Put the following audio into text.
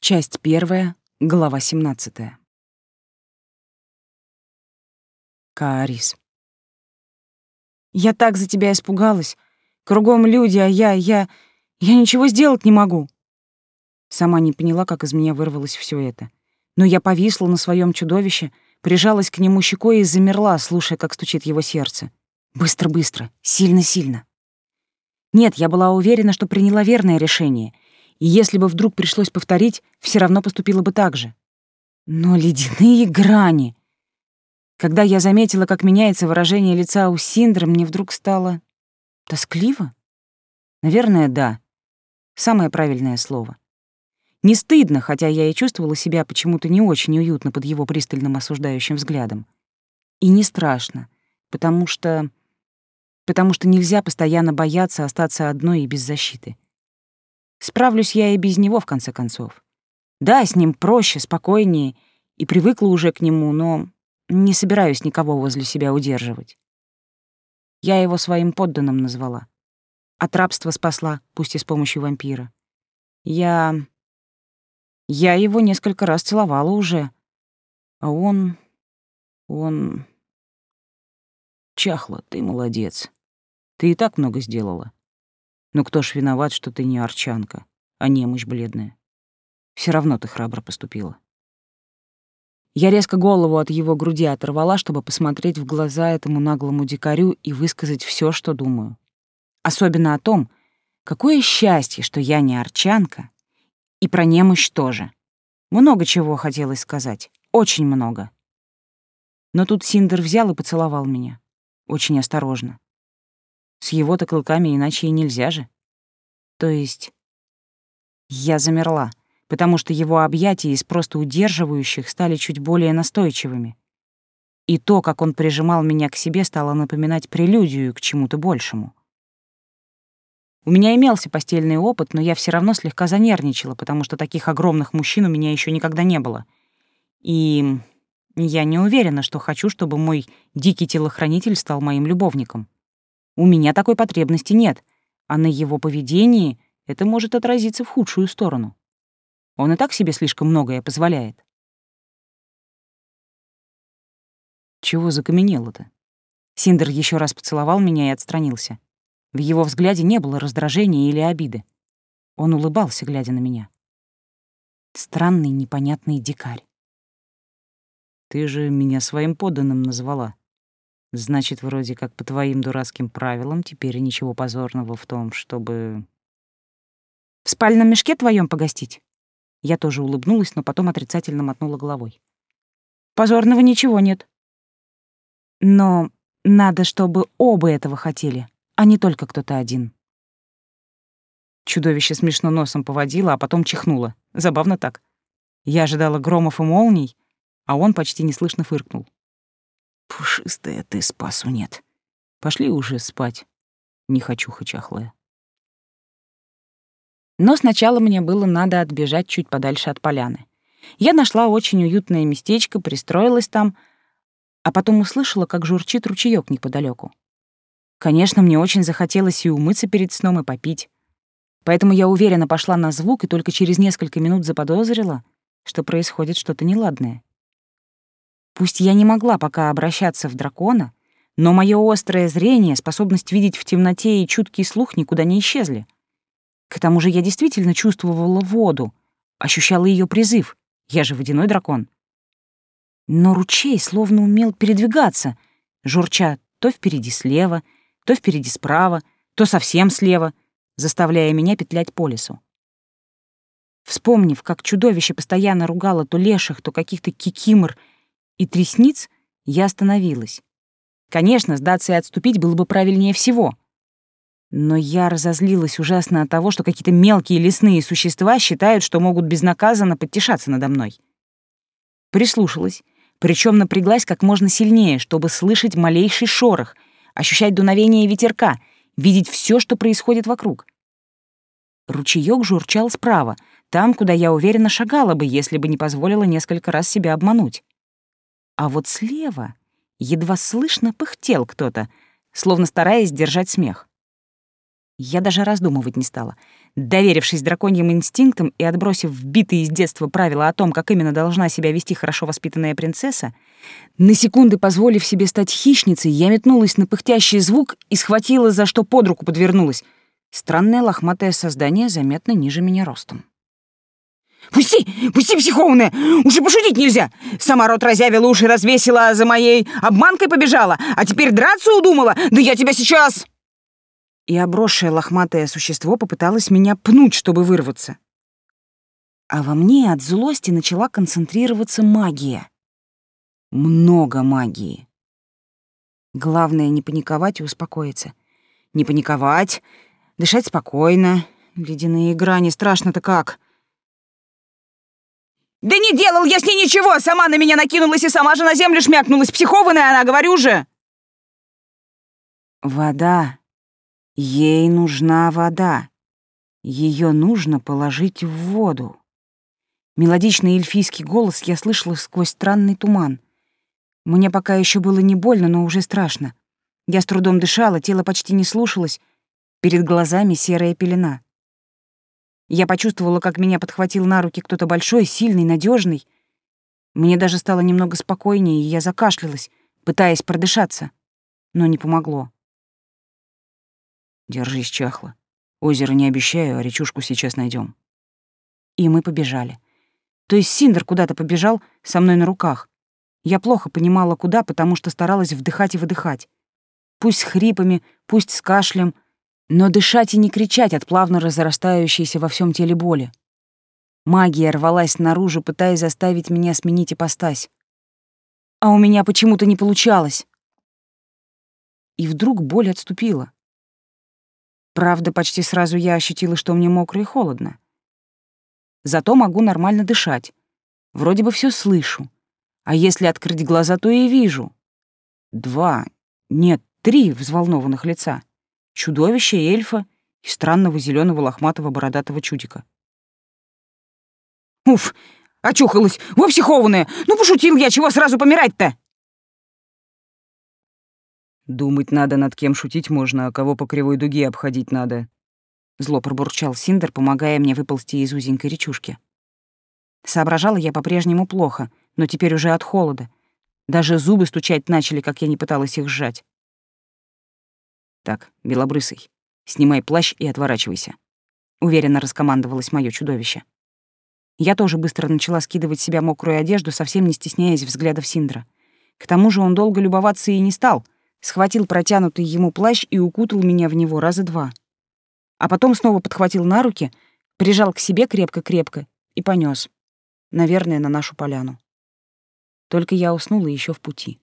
Часть первая, глава 17. Каарис. Я так за тебя испугалась. Кругом люди, а я, я... Я ничего сделать не могу. Сама не поняла, как из меня вырвалось все это. Но я повисла на своем чудовище, прижалась к нему щекой и замерла, слушая, как стучит его сердце. Быстро-быстро, сильно-сильно. Нет, я была уверена, что приняла верное решение — и если бы вдруг пришлось повторить, все равно поступила бы так же. Но ледяные грани! Когда я заметила, как меняется выражение лица у Синдра, мне вдруг стало тоскливо. Наверное, да. Самое правильное слово. Не стыдно, хотя я и чувствовала себя почему-то не очень уютно под его пристальным осуждающим взглядом. И не страшно, потому что... потому что нельзя постоянно бояться остаться одной и без защиты. Справлюсь я и без него, в конце концов. Да, с ним проще, спокойнее, и привыкла уже к нему, но не собираюсь никого возле себя удерживать. Я его своим подданным назвала. От рабства спасла, пусть и с помощью вампира. Я... Я его несколько раз целовала уже. А он... Он... Чахла, ты молодец. Ты и так много сделала. Но кто ж виноват, что ты не арчанка, а немощь бледная? Все равно ты храбро поступила. Я резко голову от его груди оторвала, чтобы посмотреть в глаза этому наглому дикарю и высказать все, что думаю. Особенно о том, какое счастье, что я не арчанка, и про немощь тоже. Много чего хотелось сказать, очень много. Но тут Синдер взял и поцеловал меня. Очень осторожно. С его-то клыками иначе и нельзя же. То есть... Я замерла, потому что его объятия из просто удерживающих стали чуть более настойчивыми. И то, как он прижимал меня к себе, стало напоминать прелюдию к чему-то большему. У меня имелся постельный опыт, но я все равно слегка занервничала, потому что таких огромных мужчин у меня еще никогда не было. И я не уверена, что хочу, чтобы мой дикий телохранитель стал моим любовником. У меня такой потребности нет, а на его поведении это может отразиться в худшую сторону. Он и так себе слишком многое позволяет. Чего закаменело-то? Синдер еще раз поцеловал меня и отстранился. В его взгляде не было раздражения или обиды. Он улыбался, глядя на меня. Странный, непонятный дикарь. «Ты же меня своим подданным назвала», Значит, вроде как по твоим дурацким правилам теперь ничего позорного в том, чтобы... В спальном мешке твоем погостить? Я тоже улыбнулась, но потом отрицательно мотнула головой. Позорного ничего нет. Но надо, чтобы оба этого хотели, а не только кто-то один. Чудовище смешно носом поводило, а потом чихнуло. Забавно так. Я ожидала громов и молний, а он почти неслышно фыркнул. Пушистая ты, спасу нет. Пошли уже спать. Не хочу хачахлая. Но сначала мне было надо отбежать чуть подальше от поляны. Я нашла очень уютное местечко, пристроилась там, а потом услышала, как журчит ручеёк неподалеку. Конечно, мне очень захотелось и умыться перед сном, и попить. Поэтому я уверенно пошла на звук и только через несколько минут заподозрила, что происходит что-то неладное. Пусть я не могла пока обращаться в дракона, но мое острое зрение, способность видеть в темноте и чуткий слух никуда не исчезли. К тому же я действительно чувствовала воду, ощущала ее призыв. Я же водяной дракон. Но ручей словно умел передвигаться, журча то впереди слева, то впереди справа, то совсем слева, заставляя меня петлять по лесу. Вспомнив, как чудовище постоянно ругало то леших, то каких-то кикимор и тресниц, я остановилась. Конечно, сдаться и отступить было бы правильнее всего. Но я разозлилась ужасно от того, что какие-то мелкие лесные существа считают, что могут безнаказанно подтешаться надо мной. Прислушалась, причем напряглась как можно сильнее, чтобы слышать малейший шорох, ощущать дуновение ветерка, видеть все, что происходит вокруг. Ручеёк журчал справа, там, куда я уверенно шагала бы, если бы не позволила несколько раз себя обмануть. А вот слева едва слышно пыхтел кто-то, словно стараясь сдержать смех. Я даже раздумывать не стала. Доверившись драконьим инстинктам и отбросив вбитые из детства правила о том, как именно должна себя вести хорошо воспитанная принцесса, на секунды позволив себе стать хищницей, я метнулась на пыхтящий звук и схватила за что под руку подвернулась. Странное лохматое создание заметно ниже меня ростом. «Пусти! Пусти, психованная! Уже пошутить нельзя! Сама рот разявила, уши развесила, за моей обманкой побежала, а теперь драться удумала! Да я тебя сейчас...» и обросшее лохматое существо попыталось меня пнуть, чтобы вырваться. А во мне от злости начала концентрироваться магия. Много магии. Главное — не паниковать и успокоиться. Не паниковать, дышать спокойно. Ледяные грани, страшно-то как. «Да не делал я с ней ничего! Сама на меня накинулась и сама же на землю шмякнулась! Психованная она, говорю же!» «Вода Ей нужна вода. Ее нужно положить в воду. Мелодичный эльфийский голос я слышала сквозь странный туман. Мне пока еще было не больно, но уже страшно. Я с трудом дышала, тело почти не слушалось. Перед глазами серая пелена. Я почувствовала, как меня подхватил на руки кто-то большой, сильный, надежный. Мне даже стало немного спокойнее, и я закашлялась, пытаясь продышаться. Но не помогло. Держись, чахло. Озеро не обещаю, а речушку сейчас найдем. И мы побежали. То есть Синдер куда-то побежал со мной на руках. Я плохо понимала, куда, потому что старалась вдыхать и выдыхать. Пусть с хрипами, пусть с кашлем, но дышать и не кричать от плавно разрастающейся во всем теле боли. Магия рвалась наружу, пытаясь заставить меня сменить ипостась. А у меня почему-то не получалось. И вдруг боль отступила. Правда, почти сразу я ощутила, что мне мокро и холодно. Зато могу нормально дышать. Вроде бы все слышу. А если открыть глаза, то и вижу. Два, нет, три взволнованных лица. Чудовище, эльфа и странного зеленого лохматого бородатого чудика. «Уф, очухалась! Во психованная! Ну, пошутил я, чего сразу помирать-то?» Думать надо, над кем шутить можно, а кого по кривой дуге обходить надо. Зло пробурчал Синдер, помогая мне выползти из узенькой речушки. Соображала я по-прежнему плохо, но теперь уже от холода. Даже зубы стучать начали, как я не пыталась их сжать. «Так, белобрысый, снимай плащ и отворачивайся», — уверенно раскомандовалось моё чудовище. Я тоже быстро начала скидывать с себя мокрую одежду, совсем не стесняясь взглядов Синдра. К тому же он долго любоваться и не стал — схватил протянутый ему плащ и укутал меня в него раза два. А потом снова подхватил на руки, прижал к себе крепко-крепко и понёс, наверное, на нашу поляну. Только я уснула еще в пути.